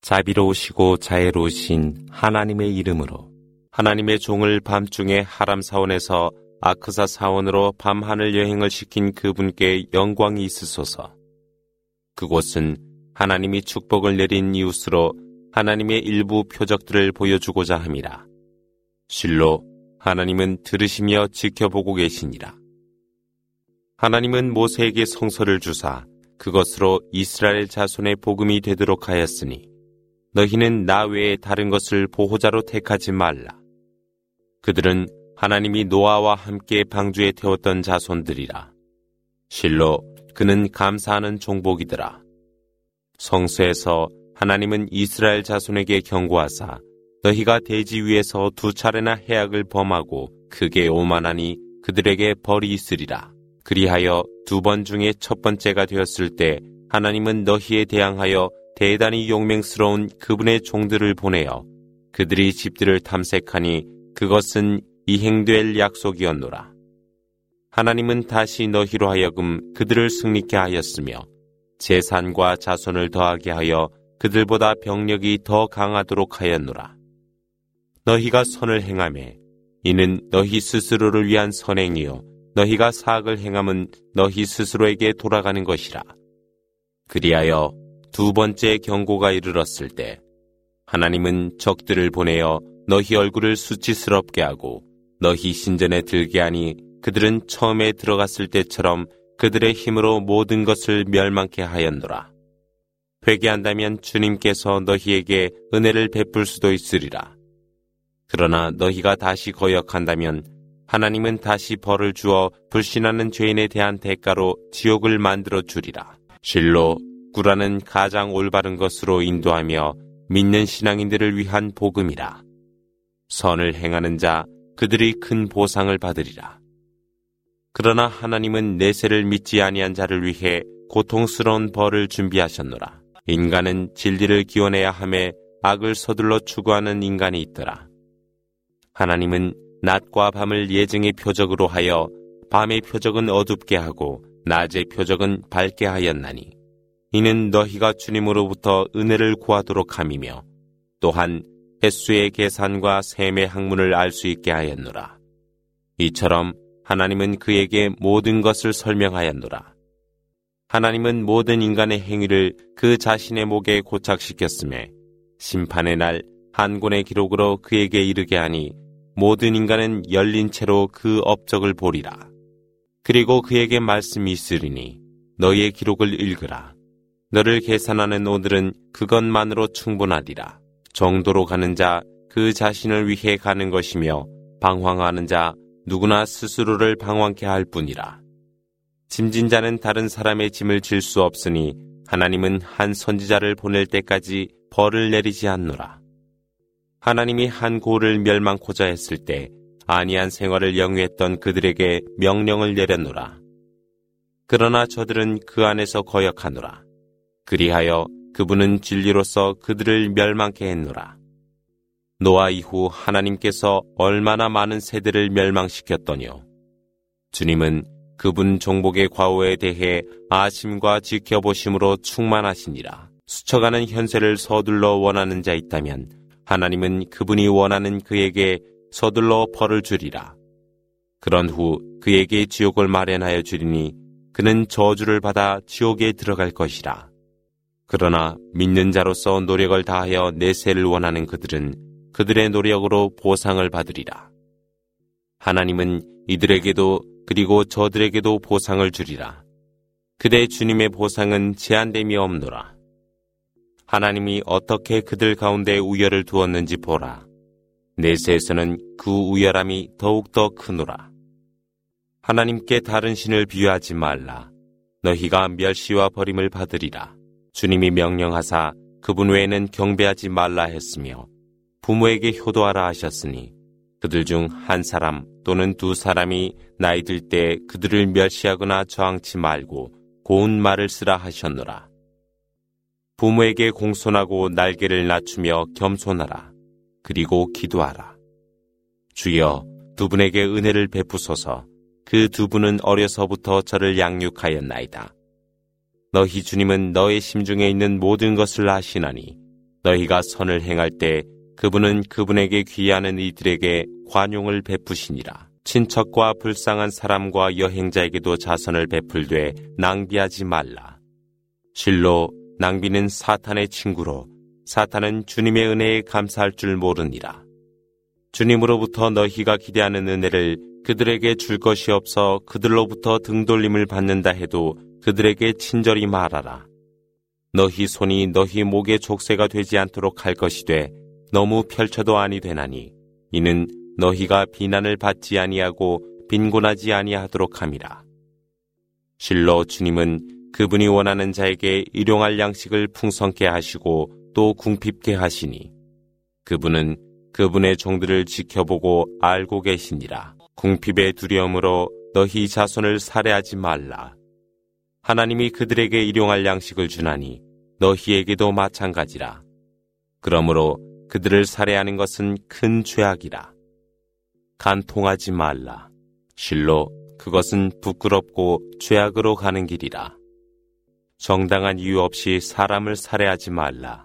자비로우시고 자애로우신 하나님의 이름으로 하나님의 종을 밤중에 하람 사원에서 아크사 사원으로 밤하늘 여행을 시킨 그분께 영광이 있으소서. 그곳은 하나님이 축복을 내린 이웃으로 하나님의 일부 표적들을 보여주고자 함이라. 실로 하나님은 들으시며 지켜보고 계시니라. 하나님은 모세에게 성서를 주사 그것으로 이스라엘 자손의 복음이 되도록 하였으니 너희는 나 외에 다른 것을 보호자로 택하지 말라. 그들은 하나님이 노아와 함께 방주에 태웠던 자손들이라. 실로 그는 감사하는 종복이더라. 성서에서 하나님은 이스라엘 자손에게 경고하사 너희가 대지 위에서 두 차례나 해악을 범하고 크게 오만하니 그들에게 벌이 있으리라. 그리하여 두 번 중에 첫 번째가 되었을 때 하나님은 너희에 대항하여 대단히 용맹스러운 그분의 종들을 보내어 그들이 집들을 탐색하니 그것은 이행될 약속이었노라. 하나님은 다시 너희로 하여금 그들을 승리케 하였으며 재산과 자손을 더하게 하여 그들보다 병력이 더 강하도록 하였노라. 너희가 선을 행함에 이는 너희 스스로를 위한 선행이요 너희가 사악을 행함은 너희 스스로에게 돌아가는 것이라. 그리하여 두 번째 경고가 이르렀을 때 하나님은 적들을 보내어 너희 얼굴을 수치스럽게 하고 너희 신전에 들게 하니 그들은 처음에 들어갔을 때처럼 그들의 힘으로 모든 것을 멸망케 하였노라. 회개한다면 주님께서 너희에게 은혜를 베풀 수도 있으리라. 그러나 너희가 다시 거역한다면 하나님은 다시 벌을 주어 불신하는 죄인에 대한 대가로 지옥을 만들어 주리라. 실로 구라는 가장 올바른 것으로 인도하며 믿는 신앙인들을 위한 복음이라. 선을 행하는 자 그들이 큰 보상을 받으리라. 그러나 하나님은 내세를 믿지 아니한 자를 위해 고통스러운 벌을 준비하셨노라. 인간은 진리를 기원해야 함에 악을 서둘러 추구하는 인간이 있더라. 하나님은 낮과 밤을 예증의 표적으로 하여 밤의 표적은 어둡게 하고 낮의 표적은 밝게 하였나니 이는 너희가 주님으로부터 은혜를 구하도록 함이며 또한 횟수의 계산과 셈의 학문을 알 수 있게 하였노라. 이처럼 하나님은 그에게 모든 것을 설명하였노라. 하나님은 모든 인간의 행위를 그 자신의 목에 고착시켰음에 심판의 날 한 권의 기록으로 그에게 이르게 하니 모든 인간은 열린 채로 그 업적을 보리라. 그리고 그에게 말씀이 있으리니 너희의 기록을 읽으라. 너를 계산하는 오늘은 그것만으로 충분하리라. 정도로 가는 자 그 자신을 위해 가는 것이며 방황하는 자 누구나 스스로를 방황케 할 뿐이라. 짐진 자는 다른 사람의 짐을 질 수 없으니 하나님은 한 선지자를 보낼 때까지 벌을 내리지 않노라. 하나님이 한 고를 멸망코자 했을 때 아니한 생활을 영위했던 그들에게 명령을 내렸노라. 그러나 저들은 그 안에서 거역하노라. 그리하여 그분은 진리로서 그들을 멸망케 했노라. 노아 이후 하나님께서 얼마나 많은 세대를 멸망시켰더뇨. 주님은 그분 종복의 과오에 대해 아심과 지켜보심으로 충만하시니라. 스쳐가는 현세를 서둘러 원하는 자 있다면 하나님은 그분이 원하는 그에게 서둘러 벌을 주리라. 그런 후 그에게 지옥을 마련하여 주리니 그는 저주를 받아 지옥에 들어갈 것이라. 그러나 믿는 자로서 노력을 다하여 내세를 원하는 그들은 그들의 노력으로 보상을 받으리라. 하나님은 이들에게도 그리고 저들에게도 보상을 주리라. 그대 주님의 보상은 제한됨이 없노라. 하나님이 어떻게 그들 가운데 우열을 두었는지 보라. 내세에서는 그 우열함이 더욱더 크노라. 하나님께 다른 신을 비유하지 말라. 너희가 멸시와 버림을 받으리라. 주님이 명령하사 그분 외에는 경배하지 말라 했으며 부모에게 효도하라 하셨으니 그들 중 한 사람 또는 두 사람이 나이 들 때 그들을 멸시하거나 저항치 말고 고운 말을 쓰라 하셨노라. 부모에게 공손하고 날개를 낮추며 겸손하라. 그리고 기도하라. 주여 두 분에게 은혜를 베푸소서 그 두 분은 어려서부터 저를 양육하였나이다. 너희 주님은 너의 심중에 있는 모든 것을 아시나니 너희가 선을 행할 때 그분은 그분에게 귀하는 이들에게 관용을 베푸시니라. 친척과 불쌍한 사람과 여행자에게도 자선을 베풀되 낭비하지 말라. 실로 낭비는 사탄의 친구로 사탄은 주님의 은혜에 감사할 줄 모르니라. 주님으로부터 너희가 기대하는 은혜를 그들에게 줄 것이 없어 그들로부터 등돌림을 받는다 해도 그들에게 친절히 말하라. 너희 손이 너희 목에 족쇄가 되지 않도록 할 것이되 너무 펼쳐도 아니 되나니 이는 너희가 비난을 받지 아니하고 빈곤하지 아니하도록 함이라. 실로 주님은 그분이 원하는 자에게 일용할 양식을 풍성케 하시고 또 궁핍게 하시니 그분은 그분의 종들을 지켜보고 알고 계시니라. 궁핍의 두려움으로 너희 자손을 살해하지 말라. 하나님이 그들에게 일용할 양식을 주나니 너희에게도 마찬가지라. 그러므로 그들을 살해하는 것은 큰 죄악이라. 간통하지 말라. 실로 그것은 부끄럽고 죄악으로 가는 길이라. 정당한 이유 없이 사람을 살해하지 말라.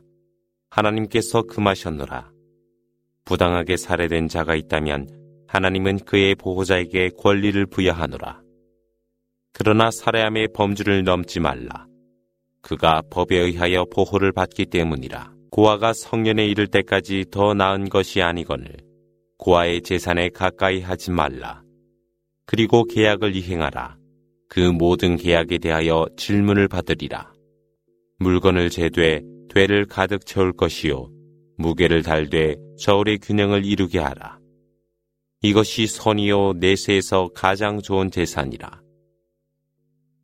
하나님께서 금하셨노라. 부당하게 살해된 자가 있다면 하나님은 그의 보호자에게 권리를 부여하노라. 그러나 살해함의 범주를 넘지 말라. 그가 법에 의하여 보호를 받기 때문이라. 고아가 성년에 이를 때까지 더 나은 것이 아니거늘 고아의 재산에 가까이 하지 말라. 그리고 계약을 이행하라. 그 모든 계약에 대하여 질문을 받으리라. 물건을 재되 되를 가득 채울 것이요. 무게를 달되 저울의 균형을 이루게 하라. 이것이 선이요 내세에서 가장 좋은 재산이라.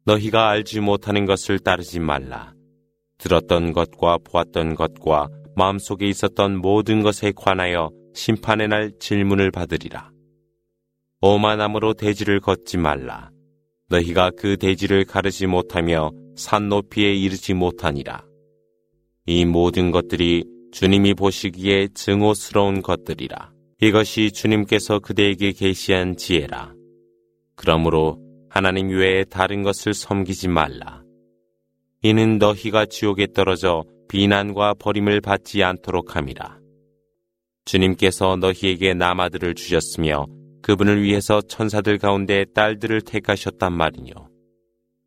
너희가 알지 못하는 것을 따르지 말라. 들었던 것과 보았던 것과 마음속에 있었던 모든 것에 관하여 심판의 날 질문을 받으리라. 오만함으로 대지를 걷지 말라. 너희가 그 대지를 가르지 못하며 산 높이에 이르지 못하니라. 이 모든 것들이 주님이 보시기에 증오스러운 것들이라. 이것이 주님께서 그대에게 계시한 지혜라. 그러므로 하나님 외에 다른 것을 섬기지 말라. 이는 너희가 지옥에 떨어져 비난과 버림을 받지 않도록 함이라. 주님께서 너희에게 남아들을 주셨으며 그분을 위해서 천사들 가운데 딸들을 택하셨단 말이뇨.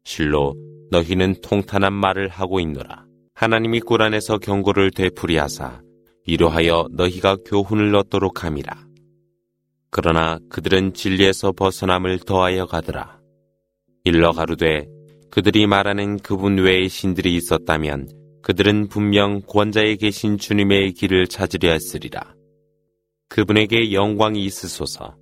실로 너희는 통탄한 말을 하고 있노라. 하나님이 꿀안에서 경고를 되풀이하사 이로하여 너희가 교훈을 얻도록 함이라. 그러나 그들은 진리에서 벗어남을 더하여 가더라. 일러 가루되 그들이 말하는 그분 외의 신들이 있었다면 그들은 분명 권자에 계신 주님의 길을 찾으려 했으리라. 그분에게 영광이 있으소서.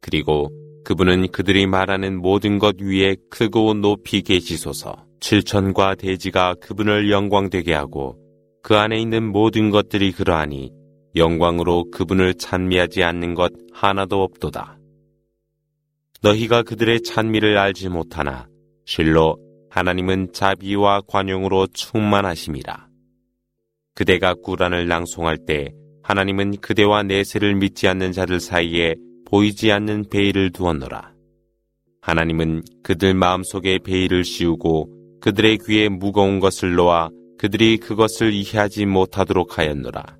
그리고 그분은 그들이 말하는 모든 것 위에 크고 높이 계시소서. 칠천과 대지가 그분을 영광되게 하고 그 안에 있는 모든 것들이 그러하니 영광으로 그분을 찬미하지 않는 것 하나도 없도다. 너희가 그들의 찬미를 알지 못하나 실로 하나님은 자비와 관용으로 충만하심이라. 그대가 꾸란을 낭송할 때 하나님은 그대와 내세를 믿지 않는 자들 사이에 보이지 않는 베일을 두었노라. 하나님은 그들 마음속에 베일을 씌우고 그들의 귀에 무거운 것을 놓아 그들이 그것을 이해하지 못하도록 하였노라.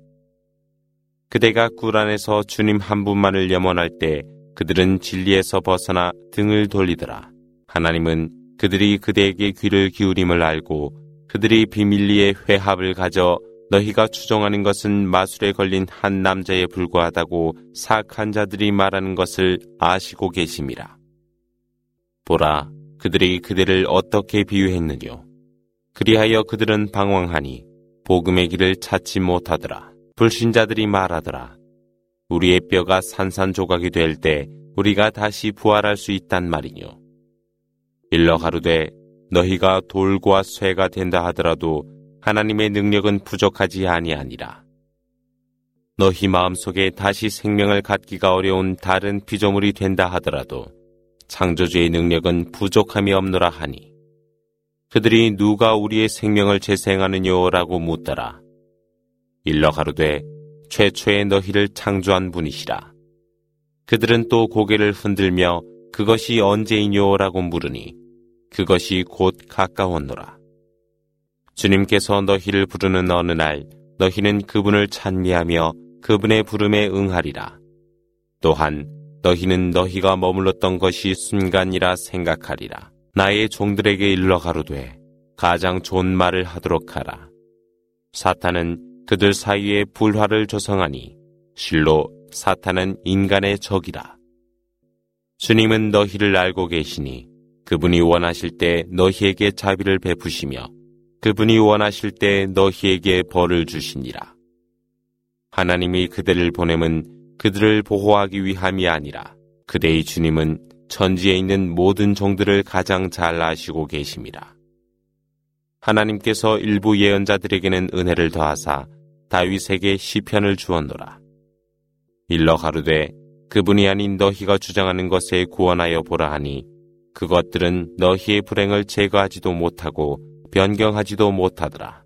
그대가 꿀안에서 주님 한 분만을 염원할 때 그들은 진리에서 벗어나 등을 돌리더라. 하나님은 그들이 그대에게 귀를 기울임을 알고 그들이 비밀리에 회합을 가져 너희가 추정하는 것은 마술에 걸린 한 남자에 불과하다고 사악한 자들이 말하는 것을 아시고 계심이라. 보라, 그들이 그대를 어떻게 비유했느뇨. 그리하여 그들은 방황하니 복음의 길을 찾지 못하더라. 불신자들이 말하더라. 우리의 뼈가 산산조각이 될 때 우리가 다시 부활할 수 있단 말이뇨. 일러 가루되 너희가 돌과 쇠가 된다 하더라도 하나님의 능력은 부족하지 아니하니라. 너희 마음속에 다시 생명을 갖기가 어려운 다른 피조물이 된다 하더라도 창조주의 능력은 부족함이 없노라 하니 그들이 누가 우리의 생명을 재생하느냐라고 묻더라. 일러 가루되 최초의 너희를 창조한 분이시라. 그들은 또 고개를 흔들며 그것이 언제이뇨라고 물으니 그것이 곧 가까웠노라. 주님께서 너희를 부르는 어느 날 너희는 그분을 찬미하며 그분의 부름에 응하리라. 또한 너희는 너희가 머물렀던 것이 순간이라 생각하리라. 나의 종들에게 일러 가로되 가장 좋은 말을 하도록 하라. 사탄은 그들 사이에 불화를 조성하니 실로 사탄은 인간의 적이라. 주님은 너희를 알고 계시니 그분이 원하실 때 너희에게 자비를 베푸시며 그분이 원하실 때 너희에게 벌을 주시니라. 하나님이 그들을 보냄은 그들을 보호하기 위함이 아니라 그대의 주님은 천지에 있는 모든 종들을 가장 잘 아시고 계심이라. 하나님께서 일부 예언자들에게는 은혜를 더하사 다윗에게 시편을 주었노라. 일러 가로되 그분이 아닌 너희가 주장하는 것에 구원하여 보라 하니 그것들은 너희의 불행을 제거하지도 못하고 변경하지도 못하더라.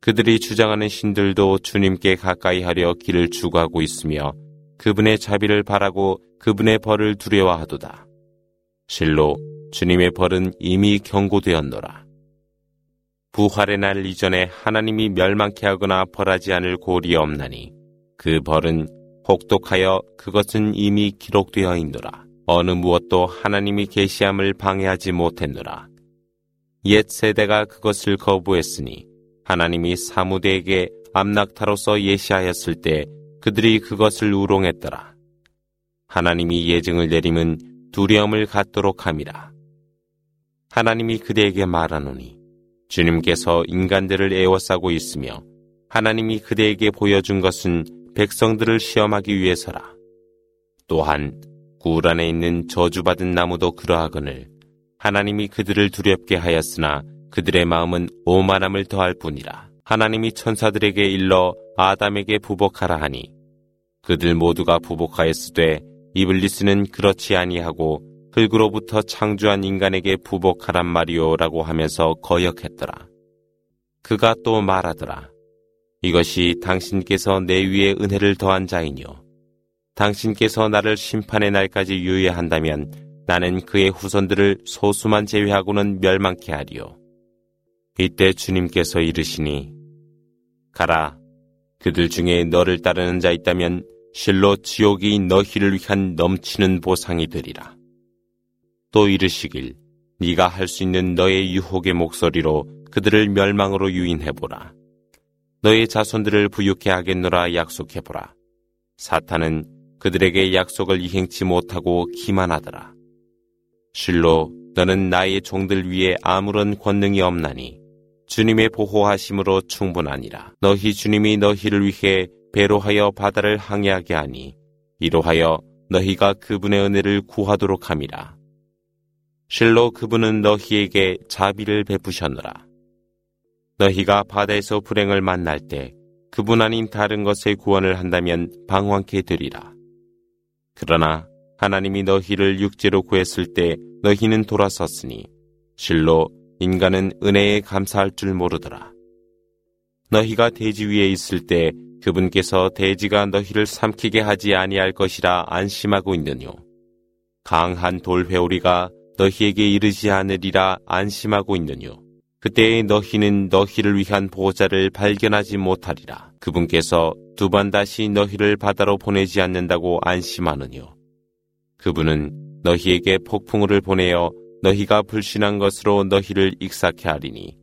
그들이 주장하는 신들도 주님께 가까이 하려 길을 추구하고 있으며 그분의 자비를 바라고 그분의 벌을 두려워하도다. 실로 주님의 벌은 이미 경고되었노라. 부활의 날 이전에 하나님이 멸망케 하거나 벌하지 않을 골이 없나니 그 벌은 혹독하여 그것은 이미 기록되어 있노라. 어느 무엇도 하나님이 계시함을 방해하지 못했노라. 옛 세대가 그것을 거부했으니 하나님이 사무대에게 암낙타로서 예시하였을 때 그들이 그것을 우롱했더라. 하나님이 예증을 내림은 두려움을 갖도록 함이라. 하나님이 그대에게 말하노니 주님께서 인간들을 애워싸고 있으며 하나님이 그대에게 보여준 것은 백성들을 시험하기 위해서라. 또한 굴 안에 있는 저주받은 나무도 그러하거늘 하나님이 그들을 두렵게 하였으나 그들의 마음은 오만함을 더할 뿐이라. 하나님이 천사들에게 일러 아담에게 부복하라 하니 그들 모두가 부복하였으되 이블리스는 그렇지 아니하고 흙으로부터 창조한 인간에게 부복하란 말이오라고 하면서 거역했더라. 그가 또 말하더라. 이것이 당신께서 내 위에 은혜를 더한 자이뇨. 당신께서 나를 심판의 날까지 유예한다면 나는 그의 후손들을 소수만 제외하고는 멸망케 하리요. 이때 주님께서 이르시니 가라. 그들 중에 너를 따르는 자 있다면 실로 지옥이 너희를 위한 넘치는 보상이 되리라. 또 이르시길 네가 할 수 있는 너의 유혹의 목소리로 그들을 멸망으로 유인해보라. 너의 자손들을 부유케 하겠노라 약속해보라. 사탄은 그들에게 약속을 이행치 못하고 기만하더라. 실로 너는 나의 종들 위에 아무런 권능이 없나니 주님의 보호하심으로 충분하니라. 너희 주님이 너희를 위해 배로 하여 바다를 항해하게 하니 이로하여 너희가 그분의 은혜를 구하도록 함이라. 실로 그분은 너희에게 자비를 베푸셨노라. 너희가 바다에서 불행을 만날 때 그분 아닌 다른 것에 구원을 한다면 방황케 되리라. 그러나 하나님이 너희를 육지로 구했을 때 너희는 돌아섰으니 실로 인간은 은혜에 감사할 줄 모르더라. 너희가 대지 위에 있을 때 그분께서 대지가 너희를 삼키게 하지 아니할 것이라 안심하고 있느뇨. 강한 돌회오리가 너희에게 이르지 않으리라 안심하고 있느뇨. 그때에 너희는 너희를 위한 보호자를 발견하지 못하리라. 그분께서 두 번 다시 너희를 바다로 보내지 않는다고 안심하느뇨. 그분은 너희에게 폭풍우를 보내어 너희가 불신한 것으로 너희를 익사케 하리니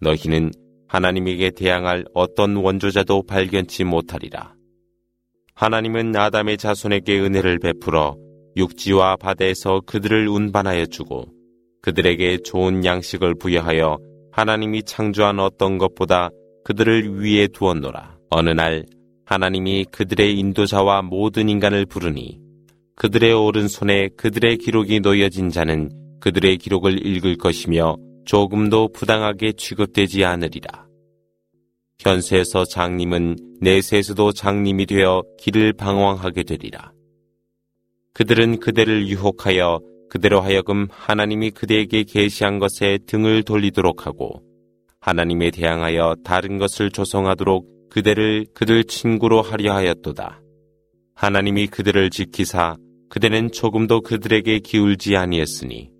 너희는 하나님에게 대항할 어떤 원조자도 발견치 못하리라. 하나님은 아담의 자손에게 은혜를 베풀어 육지와 바다에서 그들을 운반하여 주고 그들에게 좋은 양식을 부여하여 하나님이 창조한 어떤 것보다 그들을 위에 두었노라. 어느 날 하나님이 그들의 인도자와 모든 인간을 부르니 그들의 오른손에 그들의 기록이 놓여진 자는 그들의 기록을 읽을 것이며 조금도 부당하게 취급되지 않으리라. 현세에서 장님은 내세에서도 장님이 되어 길을 방황하게 되리라. 그들은 그대를 유혹하여 그대로 하여금 하나님이 그대에게 계시한 것에 등을 돌리도록 하고 하나님에 대항하여 다른 것을 조성하도록 그대를 그들 친구로 하려 하였도다. 하나님이 그들을 지키사 그대는 조금도 그들에게 기울지 아니했으니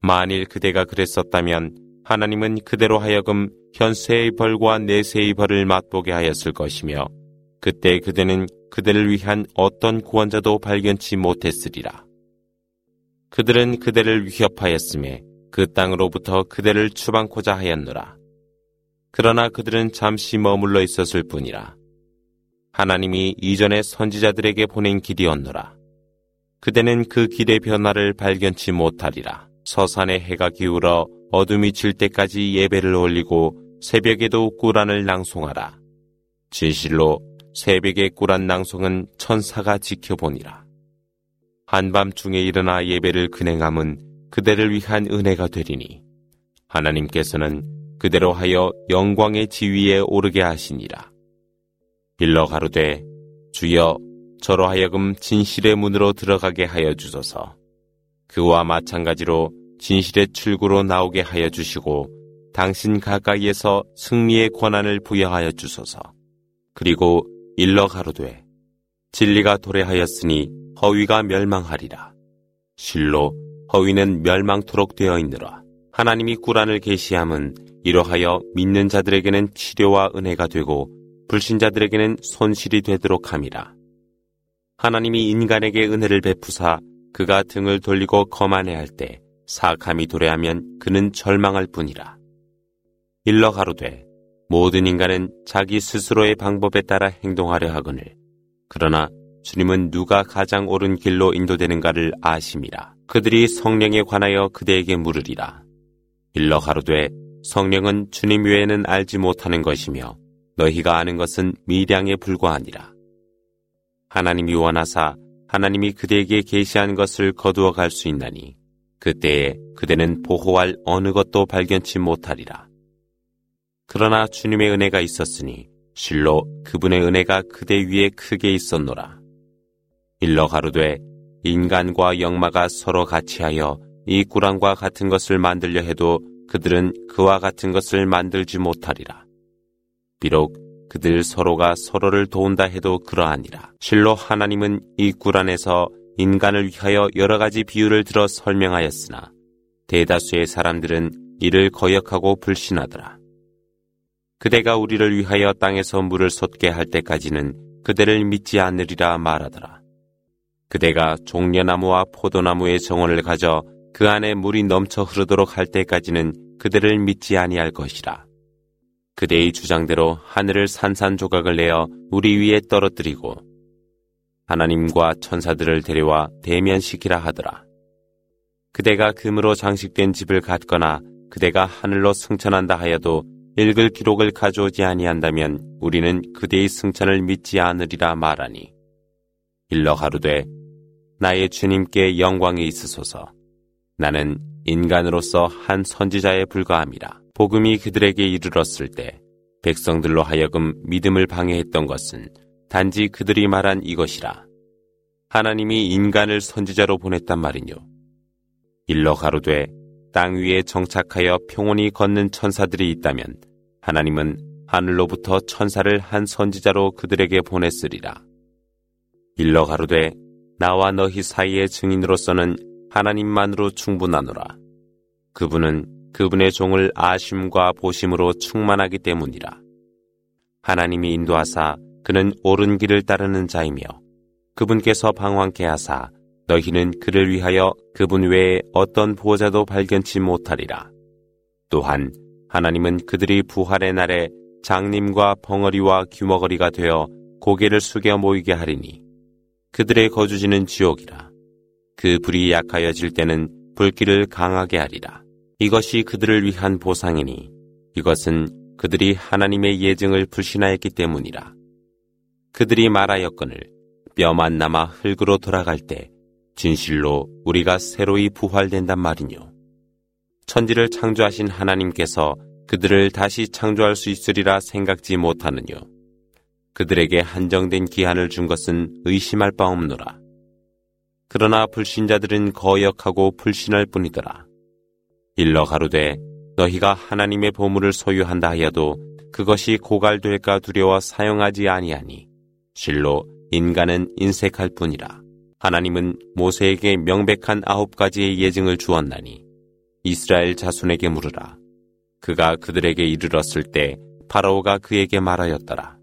만일 그대가 그랬었다면 하나님은 그대로 하여금 현세의 벌과 내세의 벌을 맛보게 하였을 것이며 그때 그대는 그대를 위한 어떤 구원자도 발견치 못했으리라. 그들은 그대를 위협하였음에 그 땅으로부터 그대를 추방코자 하였노라. 그러나 그들은 잠시 머물러 있었을 뿐이라. 하나님이 이전에 선지자들에게 보낸 길이었노라. 그대는 그 길의 변화를 발견치 못하리라. 서산에 해가 기울어 어둠이 질 때까지 예배를 올리고 새벽에도 꾸란을 낭송하라. 진실로 새벽의 꾸란 낭송은 천사가 지켜보니라. 한밤중에 일어나 예배를 근행함은 그대를 위한 은혜가 되리니 하나님께서는 그대로 하여 영광의 지위에 오르게 하시니라. 빌러 가로되 주여 저로 하여금 진실의 문으로 들어가게 하여 주소서. 그와 마찬가지로 진실의 출구로 나오게 하여 주시고 당신 가까이에서 승리의 권한을 부여하여 주소서. 그리고 일러 가로되 진리가 도래하였으니 허위가 멸망하리라. 실로 허위는 멸망토록 되어 있느라. 하나님이 꾸란을 계시함은 이러하여 믿는 자들에게는 치료와 은혜가 되고 불신자들에게는 손실이 되도록 함이라. 하나님이 인간에게 은혜를 베푸사 그가 등을 돌리고 거만해할 때 사악함이 도래하면 그는 절망할 뿐이라. 일러 가로되 모든 인간은 자기 스스로의 방법에 따라 행동하려 하거늘 그러나 주님은 누가 가장 옳은 길로 인도되는가를 아심이라. 그들이 성령에 관하여 그대에게 물으리라. 일러 가로되 성령은 주님 외에는 알지 못하는 것이며 너희가 아는 것은 미량에 불과하니라. 하나님이 원하사 하나님이 그대에게 계시한 것을 거두어 갈 수 있나니 그때에 그대는 보호할 어느 것도 발견치 못하리라. 그러나 주님의 은혜가 있었으니 실로 그분의 은혜가 그대 위에 크게 있었노라. 일러 가로되 인간과 영마가 서로 같이하여 이 꾸랑과 같은 것을 만들려 해도 그들은 그와 같은 것을 만들지 못하리라. 비록 그들 서로가 서로를 도운다 해도 그러하니라. 실로 하나님은 이 꾸란에서 인간을 위하여 여러 가지 비유를 들어 설명하였으나 대다수의 사람들은 이를 거역하고 불신하더라. 그대가 우리를 위하여 땅에서 물을 솟게 할 때까지는 그대를 믿지 않으리라 말하더라. 그대가 종려나무와 포도나무의 정원을 가져 그 안에 물이 넘쳐 흐르도록 할 때까지는 그대를 믿지 아니할 것이라. 그대의 주장대로 하늘을 산산조각을 내어 우리 위에 떨어뜨리고 하나님과 천사들을 데려와 대면시키라 하더라. 그대가 금으로 장식된 집을 갖거나 그대가 하늘로 승천한다 하여도 읽을 기록을 가져오지 아니한다면 우리는 그대의 승천을 믿지 않으리라 말하니 일러 가로되 나의 주님께 영광이 있으소서 나는 인간으로서 한 선지자에 불과함이라. 복음이 그들에게 이르렀을 때 백성들로 하여금 믿음을 방해했던 것은 단지 그들이 말한 이것이라. 하나님이 인간을 선지자로 보냈단 말이뇨. 일러 가로되 땅 위에 정착하여 평온히 걷는 천사들이 있다면 하나님은 하늘로부터 천사를 한 선지자로 그들에게 보냈으리라. 일러 가로되 나와 너희 사이의 증인으로서는 하나님만으로 충분하노라. 그분은 그분의 종을 아심과 보심으로 충만하기 때문이라. 하나님이 인도하사 그는 옳은 길을 따르는 자이며 그분께서 방황케 하사 너희는 그를 위하여 그분 외에 어떤 보호자도 발견치 못하리라. 또한 하나님은 그들이 부활의 날에 장님과 벙어리와 규머거리가 되어 고개를 숙여 모이게 하리니 그들의 거주지는 지옥이라. 그 불이 약하여질 때는 불길을 강하게 하리라. 이것이 그들을 위한 보상이니 이것은 그들이 하나님의 예증을 불신하였기 때문이라. 그들이 말하였거늘 뼈만 남아 흙으로 돌아갈 때 진실로 우리가 새로이 부활된단 말이뇨. 천지를 창조하신 하나님께서 그들을 다시 창조할 수 있으리라 생각지 못하느뇨. 그들에게 한정된 기한을 준 것은 의심할 바 없노라. 그러나 불신자들은 거역하고 불신할 뿐이더라. 일러 가로되 너희가 하나님의 보물을 소유한다 하여도 그것이 고갈될까 두려워 사용하지 아니하니 실로 인간은 인색할 뿐이라. 하나님은 모세에게 명백한 아홉 가지의 예증을 주었나니 이스라엘 자손에게 물으라. 그가 그들에게 이르렀을 때 파라오가 그에게 말하였더라.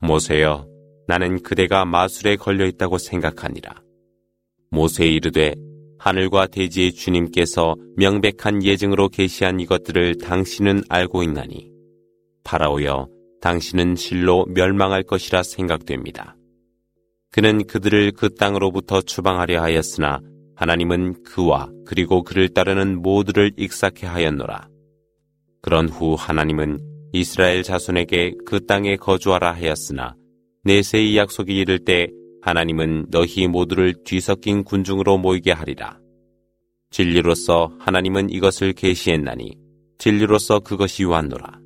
모세여, 나는 그대가 마술에 걸려 있다고 생각하니라. 모세 이르되 하늘과 대지의 주님께서 명백한 예증으로 계시한 이것들을 당신은 알고 있나니 파라오여 당신은 실로 멸망할 것이라 생각됩니다. 그는 그들을 그 땅으로부터 추방하려 하였으나 하나님은 그와 그리고 그를 따르는 모두를 익사케 하였노라. 그런 후 하나님은 이스라엘 자손에게 그 땅에 거주하라 하였으나 내세의 약속이 이를 때 하나님은 너희 모두를 뒤섞인 군중으로 모이게 하리라. 진리로서 하나님은 이것을 계시했나니 진리로서 그것이 왔노라.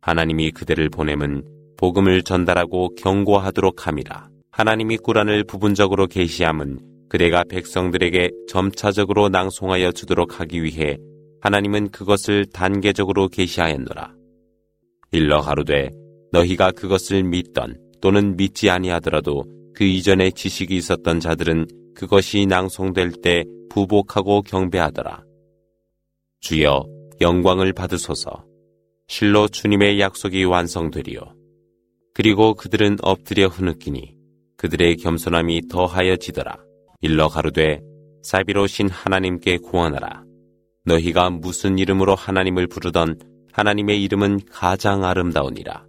하나님이 그대를 보냄은 복음을 전달하고 경고하도록 함이라. 하나님이 꾸란을 부분적으로 계시함은 그대가 백성들에게 점차적으로 낭송하여 주도록 하기 위해 하나님은 그것을 단계적으로 계시하였노라. 일러 가로되 너희가 그것을 믿던 또는 믿지 아니하더라도 그 이전에 지식이 있었던 자들은 그것이 낭송될 때 부복하고 경배하더라. 주여 영광을 받으소서. 실로 주님의 약속이 완성되리요. 그리고 그들은 엎드려 흐느끼니 그들의 겸손함이 더하여지더라. 일러 가로되 사비로신 하나님께 구원하라. 너희가 무슨 이름으로 하나님을 부르던 하나님의 이름은 가장 아름다우니라.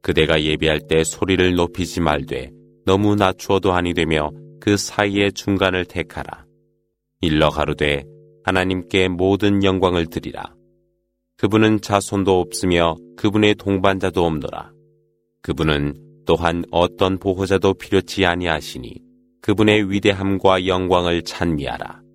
그대가 예배할 때 소리를 높이지 말되 너무 낮추어도 아니 되며 그 사이의 중간을 택하라. 일러 가로되 하나님께 모든 영광을 드리라. 그분은 자손도 없으며 그분의 동반자도 없노라. 그분은 또한 어떤 보호자도 필요치 아니하시니 그분의 위대함과 영광을 찬미하라.